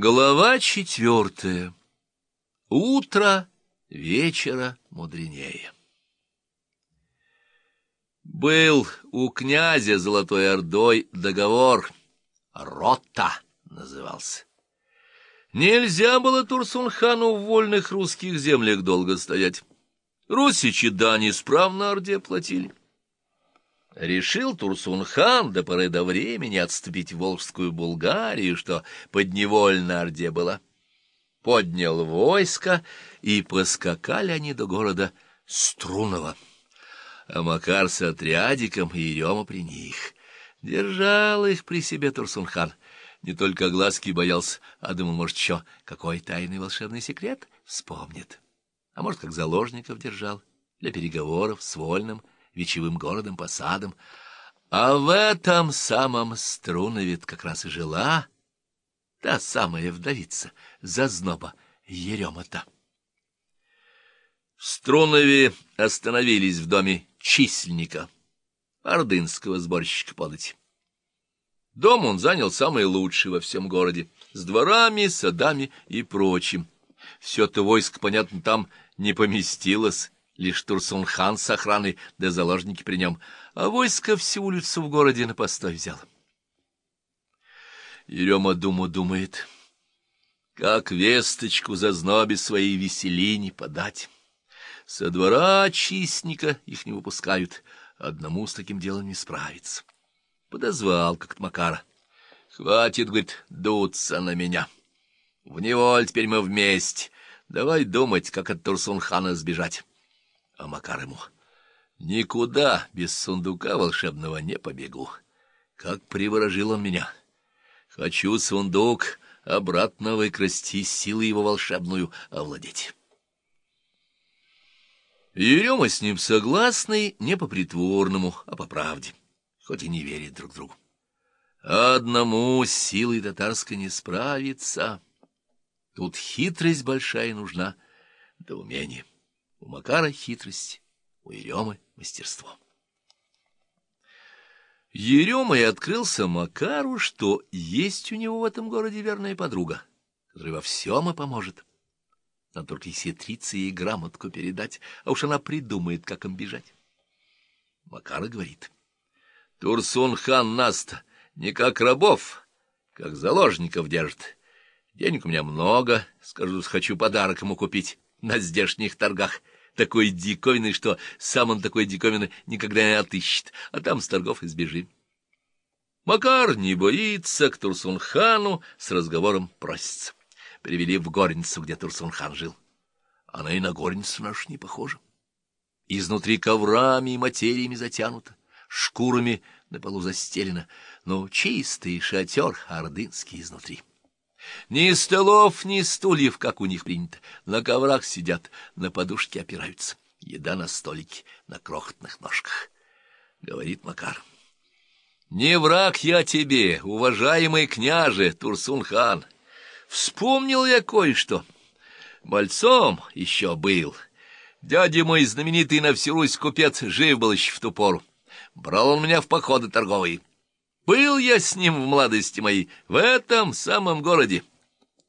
Глава четвертая. Утро вечера мудренее. Был у князя Золотой Ордой договор, рота назывался. Нельзя было Турсунхану в вольных русских землях долго стоять. Русичи дани справно Орде платили. Решил Турсунхан до поры до времени отступить в Волжскую Булгарию, что подневольно Орде была. Поднял войско, и поскакали они до города Струнова. А Макар с отрядиком и Ерема при них. Держал их при себе Турсунхан. Не только глазки боялся, а думал, может, еще какой тайный волшебный секрет вспомнит. А может, как заложников держал для переговоров с вольным, вечевым городом, посадом. А в этом самом Струнове как раз и жила та самая вдовица, зазноба Ерема-то. В Струнове остановились в доме чисельника, ордынского сборщика подати. Дом он занял самый лучший во всем городе, с дворами, садами и прочим. Все-то войско, понятно, там не поместилось, лишь Турсун-хан с охраной, да заложники при нем, а войско всю улицу в городе на постой взяло. Ерема думу думает, как весточку за знобе своей веселине подать. Со двора чистника их не выпускают, одному с таким делом не справиться. Подозвал как-то Макара. Хватит, говорит, дуться на меня. В неволь теперь мы вместе. Давай думать, как от Турсунхана сбежать а Макар ему. Никуда без сундука волшебного не побегу. Как приворожил он меня. Хочу сундук обратно выкрасть и силы его волшебную овладеть. Ерема с ним согласный не по притворному, а по правде, хоть и не верит друг другу. Одному силой татарской не справиться. Тут хитрость большая нужна, да умение. У Макара хитрость, у Еремы мастерство. Ерема и открылся Макару, что есть у него в этом городе верная подруга, которая во всем и поможет. Надо только сетриться и грамотку передать, а уж она придумает, как им бежать. Макара говорит, Турсун-хан нас-то не как рабов, как заложников держит. Денег у меня много, скажу, хочу подарок ему купить на здешних торгах, такой диковинный, что сам он такой диковины никогда не отыщет, а там с торгов избежим. Макар не боится к Турсунхану, с разговором просится. Привели в горницу, где Турсунхан жил. Она и на горницу нашу не похожа. Изнутри коврами и материями затянута, шкурами на полу застелена, но чистый шатер ордынский изнутри. Ни столов, ни стульев, как у них принято. На коврах сидят, на подушке опираются. Еда на столике, на крохотных ножках. Говорит Макар. Не враг я тебе, уважаемый княже Турсун-хан. Вспомнил я кое-что. Мальцом еще был. Дядя мой, знаменитый на всю Русь купец, жив был еще в ту пору. Брал он меня в походы торговые. Был я с ним в молодости моей, в этом самом городе.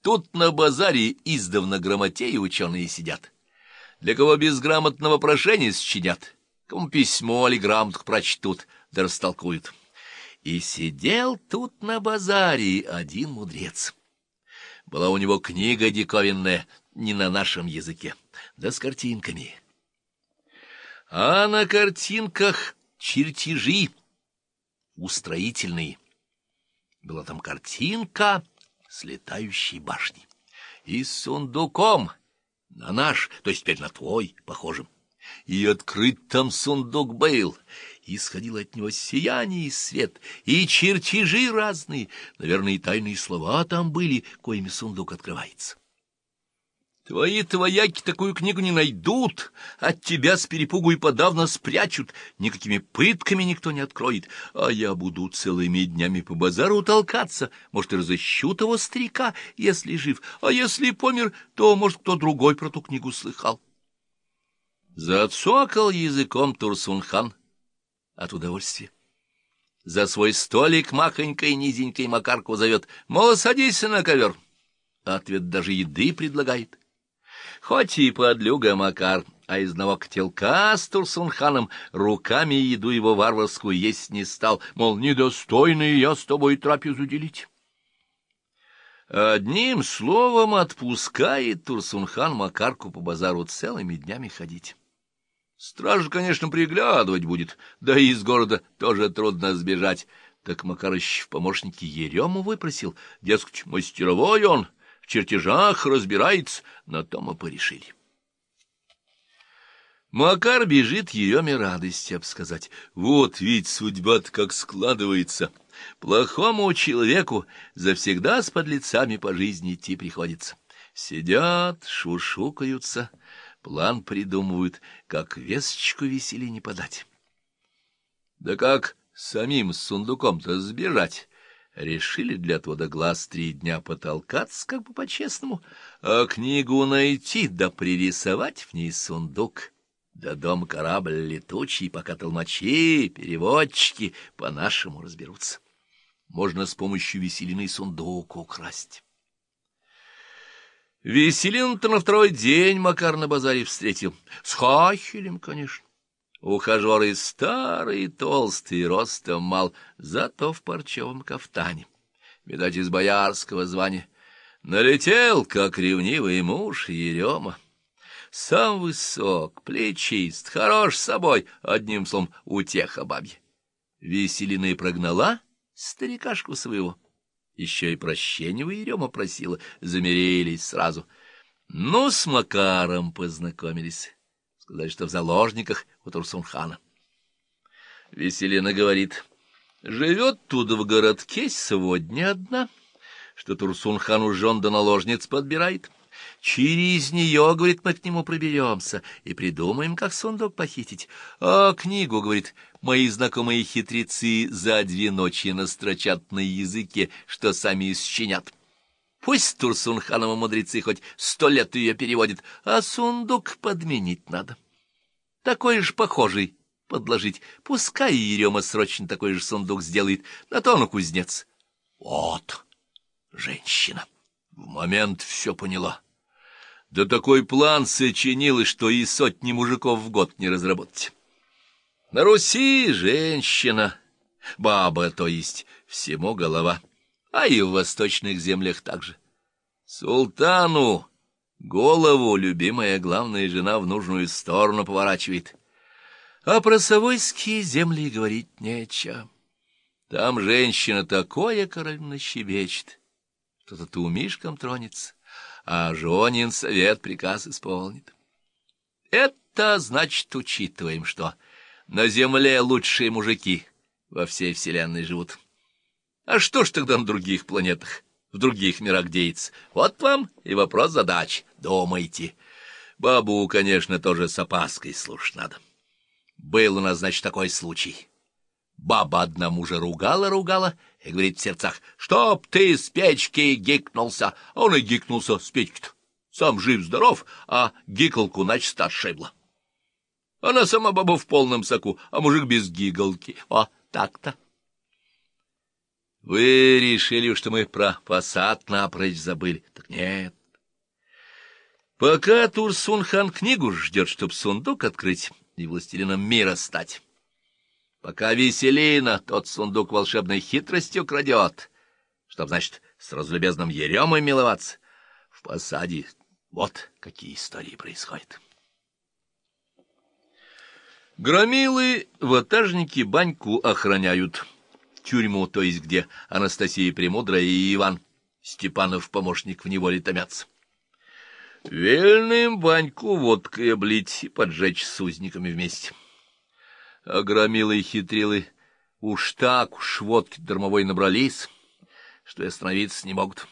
Тут на базаре издавна грамотеи ученые сидят. Для кого безграмотного прошения счинят, кому письмо или грамотку прочтут, да растолкуют. И сидел тут на базаре один мудрец. Была у него книга диковинная, не на нашем языке, да с картинками. А на картинках чертежи устроительные. Была там картинка с летающей башней. И с сундуком, на наш, то есть теперь на твой, похожим. И открыт там сундук был, и исходило от него сияние и свет, и чертежи разные, наверное, и тайные слова там были, коими сундук открывается. Твои твояки такую книгу не найдут, от тебя с перепугу и подавно спрячут, никакими пытками никто не откроет, а я буду целыми днями по базару толкаться, может, и разыщу того старика, если жив, а если помер, то, может, кто другой про ту книгу слыхал. Зацокал языком Турсунхан от удовольствия. За свой столик махонькой низенькой Макарку зовет, мол, садись на ковер. ответ даже еды предлагает. Хоть и подлюга Макар, а из одного котелка с Турсунханом руками еду его варварскую есть не стал, мол, недостойный я с тобой трапезу делить. Одним словом отпускает Турсунхан Макарку по базару целыми днями ходить. Стража, конечно, приглядывать будет, да и из города тоже трудно сбежать. Так Макарыч в помощнике Ерему выпросил, дескать, мастеровой он, чертежах разбирается, на то мы порешили. Макар бежит Ереме радости обсказать. Вот ведь судьба-то как складывается. Плохому человеку завсегда с подлецами по жизни идти приходится. Сидят, шушукаются, план придумывают, как весточку веселье не подать. Да как самим с сундуком-то сбежать? Решили для отвода глаз три дня потолкаться, как бы по-честному, а книгу найти да пририсовать в ней сундук. Да дом корабль летучий, пока толмачи, переводчики по-нашему разберутся. Можно с помощью веселины сундук украсть. Веселину-то на второй день Макар на базаре встретил. С хахелем, конечно. Ухажеры старые, толстые, ростом мал, зато в парчевом кафтане. Видать, из боярского звания. Налетел, как ревнивый муж Ерема. Сам высок, плечист, хорош собой, одним словом, утеха бабья. Веселина и прогнала старикашку своего. Еще и прощения у Ерема просила, замерились сразу. Ну, с Макаром познакомились. Сказали, что в заложниках у Турсунхана. Веселина говорит, живет тут в городке сегодня одна, что Турсунхану жен да наложниц подбирает. Через нее, говорит, мы к нему проберемся и придумаем, как сундук похитить. А книгу, говорит, мои знакомые хитрецы за две ночи настрочат на языке, что сами исчинят. Пусть Турсунхановы мудрецы хоть сто лет ее переводят, а сундук подменить надо. Такой же похожий подложить. Пускай Ерема срочно такой же сундук сделает, на то он кузнец. Вот женщина. В момент все поняла. Да такой план сочинил, что и сотни мужиков в год не разработать. На Руси женщина, баба, то есть, всему голова, а и в восточных землях также. Султану голову любимая главная жена в нужную сторону поворачивает. А про совойские земли говорить нечего. Там женщина такое королевно щебечет, что-то тумишком тронется а Жонин совет приказ исполнит. Это значит, учитываем, что на земле лучшие мужики во всей вселенной живут. А что ж тогда на других планетах, в других мирах деется? Вот вам и вопрос задач. Думайте. Бабу, конечно, тоже с опаской слушать надо. Был у нас, значит, такой случай. Баба одна мужа ругала-ругала и говорит в сердцах, «Чтоб ты с печки гикнулся!» А он и гикнулся с печки-то. Сам жив-здоров, а гикалку начисто отшибла. Она сама баба в полном соку, а мужик без гигалки. О, так-то. Вы решили, что мы про посад напрочь забыли. Так нет. Пока Турсун-хан книгу ждет, чтоб сундук открыть и властелином мира стать, Пока Веселина тот сундук волшебной хитростью крадет, чтоб, значит, с разлюбезным Еремой миловаться, в посаде вот какие истории происходят. Громилы ватажники баньку охраняют. Тюрьму, то есть где Анастасия Премудрая и Иван Степанов помощник в неволе томятся. Вельным баньку водкой облить и поджечь с узниками вместе а и хитрилы уж так уж водки дармовой набрались, что и остановиться не могут.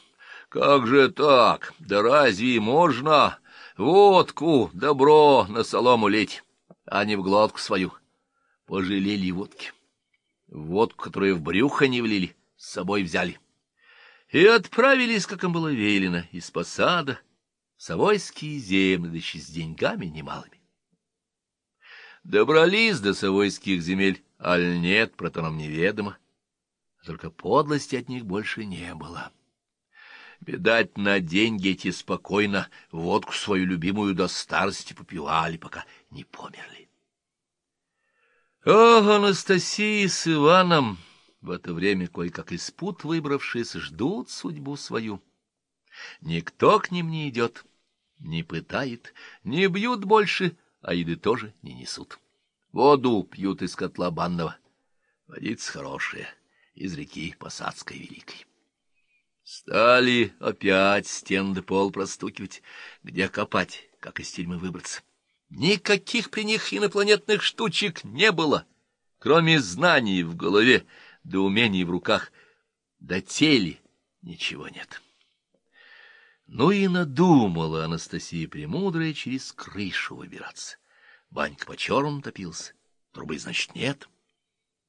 Как же так? Да разве можно водку, добро на солому лить, а не в глотку свою? Пожалели водки. Водку, которую в брюхо не влили, с собой взяли. И отправились, как им было велено, из посада в Савойские земли, да с деньгами немалыми. Добрались до совойских земель, аль нет, про то нам неведомо. Только подлости от них больше не было. Видать, на деньги эти спокойно водку свою любимую до старости попивали, пока не померли. О, Анастасия с Иваном в это время, кое-как из пут выбравшись, ждут судьбу свою. Никто к ним не идет, не пытает, не бьют больше, а еды тоже не несут. Воду пьют из котла банного. Водица хорошая, из реки Посадской Великой. Стали опять стены пол простукивать, где копать, как из тюрьмы выбраться. Никаких при них инопланетных штучек не было, кроме знаний в голове, да умений в руках, да теле ничего нет. Ну и надумала Анастасия Премудрая через крышу выбираться. Банька по-черному топился, трубы, значит, нет.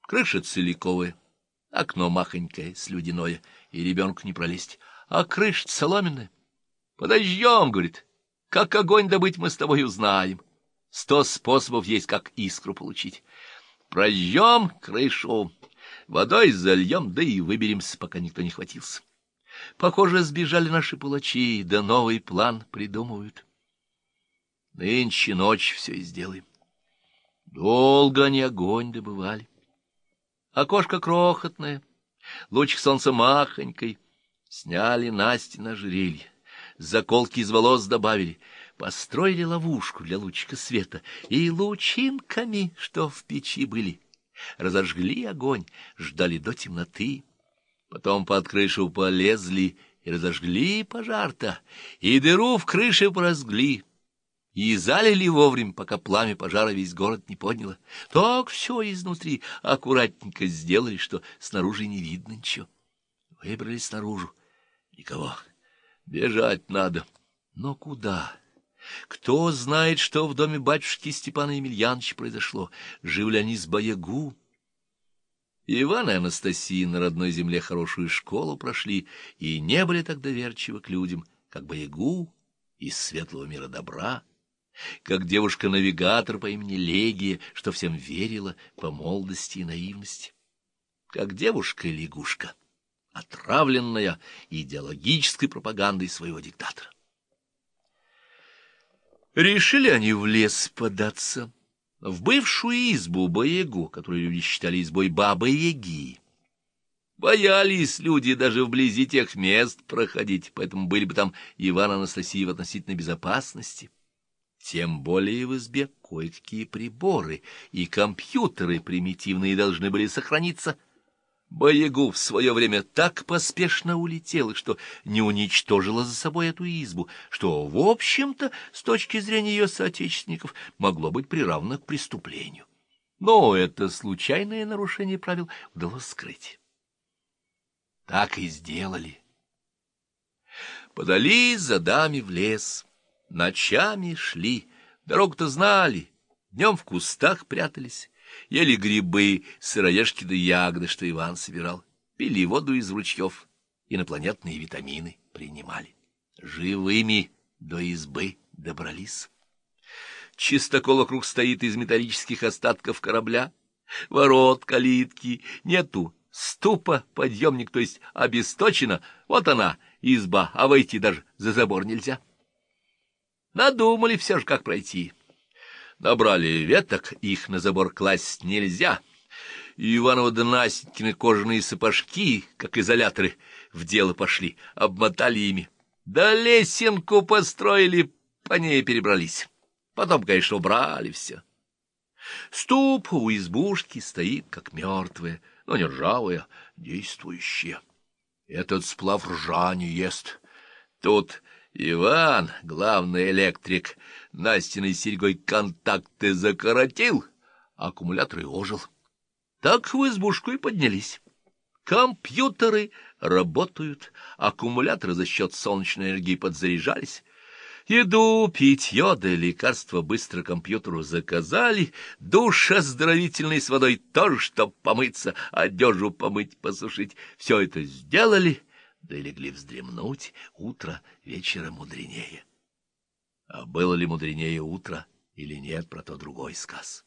Крыша целиковая, окно махонькое, слюдяное, и ребенку не пролезть, а крыша соломенная. Подождем, говорит, как огонь добыть мы с тобой узнаем. Сто способов есть, как искру получить. Прожжем крышу, водой зальем, да и выберемся, пока никто не хватился. Похоже, сбежали наши палачи, да новый план придумывают. Нынче ночь все и сделаем. Долго они огонь добывали. Окошко крохотное, лучик солнца махонькой. Сняли Насти на ожерелье, заколки из волос добавили, построили ловушку для лучика света и лучинками, что в печи были, разожгли огонь, ждали до темноты. Потом под крышу полезли и разожгли пожар-то, и дыру в крыше поразгли, и залили вовремя, пока пламя пожара весь город не подняло. Так все изнутри аккуратненько сделали, что снаружи не видно ничего. Выбрались наружу. Никого. Бежать надо. Но куда? Кто знает, что в доме батюшки Степана Емельяновича произошло? Жили они с боягу? Иван и Анастасия на родной земле хорошую школу прошли и не были так доверчивы к людям, как боягу из светлого мира добра как девушка-навигатор по имени Легия, что всем верила по молодости и наивности, как девушка-лягушка, отравленная идеологической пропагандой своего диктатора. Решили они в лес податься, в бывшую избу Боягу, которую люди считали избой Бабы-Яги. Боялись люди даже вблизи тех мест проходить, поэтому были бы там Иван Анастасия в относительной безопасности. Тем более в избе кое-какие приборы и компьютеры примитивные должны были сохраниться. Боягу в свое время так поспешно улетела, что не уничтожила за собой эту избу, что, в общем-то, с точки зрения ее соотечественников, могло быть приравнено к преступлению. Но это случайное нарушение правил удалось скрыть. Так и сделали. Подались за дами в лес. Ночами шли, дорогу-то знали, днем в кустах прятались, ели грибы, сыроежки да ягоды, что Иван собирал, пили воду из ручьев, инопланетные витамины принимали. Живыми до избы добрались. Чистокол вокруг стоит из металлических остатков корабля, ворот, калитки, нету, ступа, подъемник, то есть обесточена, вот она, изба, а выйти даже за забор нельзя. Надумали все же, как пройти. Набрали веток, их на забор класть нельзя. И Иванова да Настенькины кожаные сапожки, как изоляторы, в дело пошли, обмотали ими. Да лесенку построили, по ней перебрались. Потом, конечно, убрали все. Ступ у избушки стоит, как мертвая, но не ржавая, действующая. Этот сплав ржа не ест. Тут Иван, главный электрик, Настиной серьгой контакты закоротил, аккумуляторы ожил. Так в избушку и поднялись. Компьютеры работают, аккумуляторы за счет солнечной энергии подзаряжались. Еду, питье да лекарства быстро компьютеру заказали, душ оздоровительный с водой тоже, чтоб помыться, одежу помыть, посушить. Все это сделали — да и легли вздремнуть, утро вечера мудренее. А было ли мудренее утро или нет, про то другой сказ.